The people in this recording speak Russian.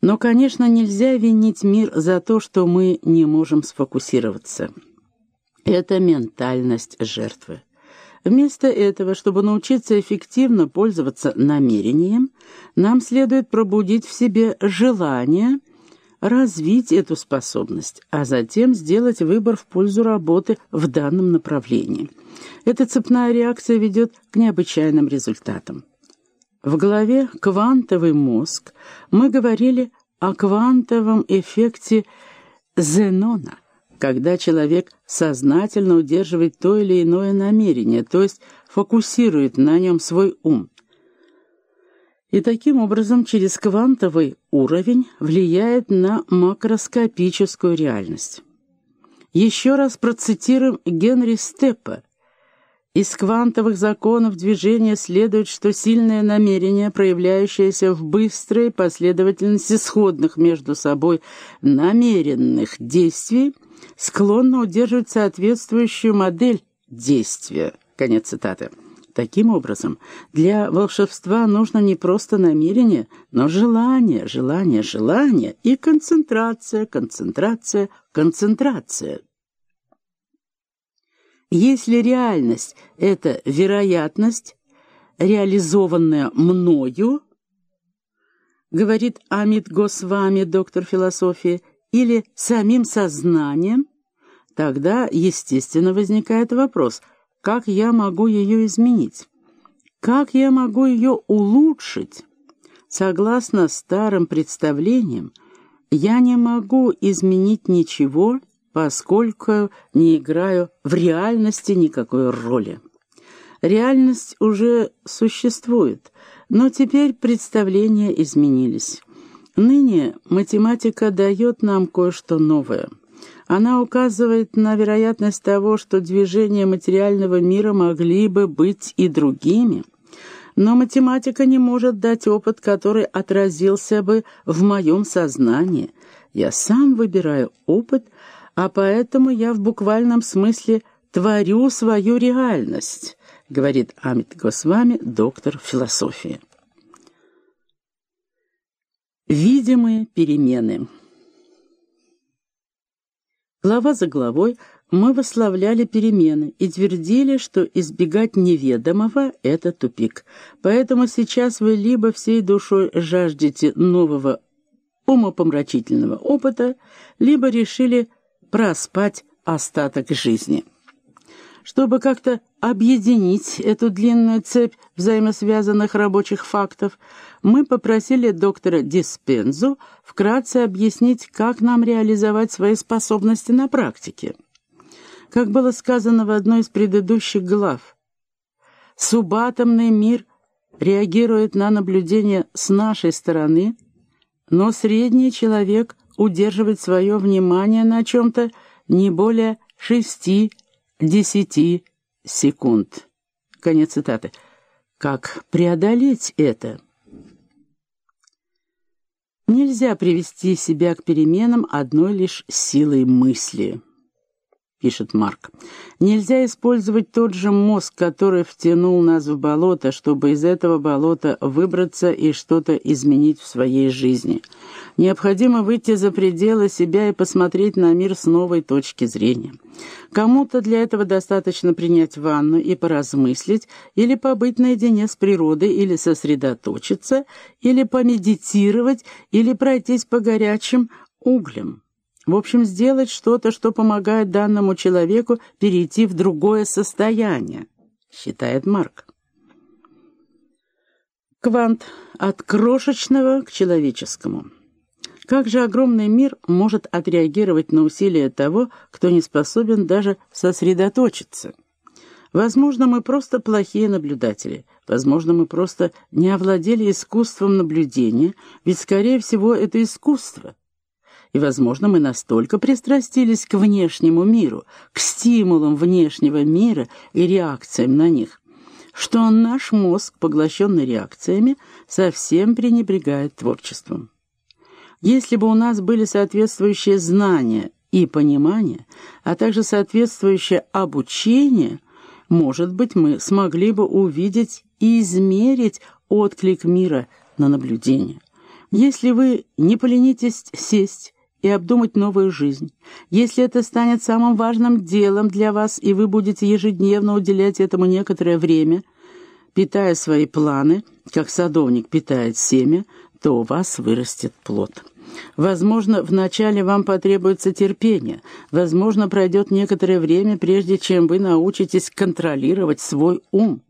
Но, конечно, нельзя винить мир за то, что мы не можем сфокусироваться. Это ментальность жертвы. Вместо этого, чтобы научиться эффективно пользоваться намерением, нам следует пробудить в себе желание развить эту способность, а затем сделать выбор в пользу работы в данном направлении. Эта цепная реакция ведет к необычайным результатам. В главе «Квантовый мозг» мы говорили о квантовом эффекте Зенона, когда человек сознательно удерживает то или иное намерение, то есть фокусирует на нем свой ум. И таким образом через квантовый уровень влияет на макроскопическую реальность. Еще раз процитируем Генри Степпа, из квантовых законов движения следует, что сильное намерение, проявляющееся в быстрой последовательности сходных между собой намеренных действий, склонно удерживать соответствующую модель действия. Конец цитаты. Таким образом, для волшебства нужно не просто намерение, но желание, желание, желание и концентрация, концентрация, концентрация. Если реальность — это вероятность, реализованная мною, говорит Амит Госвами, доктор философии, или самим сознанием, тогда, естественно, возникает вопрос, как я могу ее изменить? Как я могу ее улучшить? Согласно старым представлениям, я не могу изменить ничего, поскольку не играю в реальности никакой роли. Реальность уже существует, но теперь представления изменились. Ныне математика дает нам кое-что новое. Она указывает на вероятность того, что движения материального мира могли бы быть и другими. Но математика не может дать опыт, который отразился бы в моем сознании. Я сам выбираю опыт, а поэтому я в буквальном смысле творю свою реальность, говорит Амит Госвами, доктор философии. Видимые перемены Глава за главой мы восславляли перемены и твердили, что избегать неведомого — это тупик. Поэтому сейчас вы либо всей душой жаждете нового умопомрачительного опыта, либо решили проспать остаток жизни. Чтобы как-то объединить эту длинную цепь взаимосвязанных рабочих фактов, мы попросили доктора Диспензу вкратце объяснить, как нам реализовать свои способности на практике. Как было сказано в одной из предыдущих глав, субатомный мир реагирует на наблюдение с нашей стороны, но средний человек удерживать свое внимание на чем-то не более шести-десяти секунд. Конец цитаты. Как преодолеть это? Нельзя привести себя к переменам одной лишь силой мысли пишет Марк. Нельзя использовать тот же мозг, который втянул нас в болото, чтобы из этого болота выбраться и что-то изменить в своей жизни. Необходимо выйти за пределы себя и посмотреть на мир с новой точки зрения. Кому-то для этого достаточно принять ванну и поразмыслить, или побыть наедине с природой, или сосредоточиться, или помедитировать, или пройтись по горячим углям. В общем, сделать что-то, что помогает данному человеку перейти в другое состояние, считает Марк. Квант от крошечного к человеческому. Как же огромный мир может отреагировать на усилия того, кто не способен даже сосредоточиться? Возможно, мы просто плохие наблюдатели. Возможно, мы просто не овладели искусством наблюдения, ведь, скорее всего, это искусство — и, возможно, мы настолько пристрастились к внешнему миру, к стимулам внешнего мира и реакциям на них, что наш мозг, поглощенный реакциями, совсем пренебрегает творчеством. Если бы у нас были соответствующие знания и понимание, а также соответствующее обучение, может быть, мы смогли бы увидеть и измерить отклик мира на наблюдение. Если вы не поленитесь сесть и обдумать новую жизнь, если это станет самым важным делом для вас, и вы будете ежедневно уделять этому некоторое время, питая свои планы, как садовник питает семя, то у вас вырастет плод. Возможно, вначале вам потребуется терпение, возможно, пройдет некоторое время, прежде чем вы научитесь контролировать свой ум.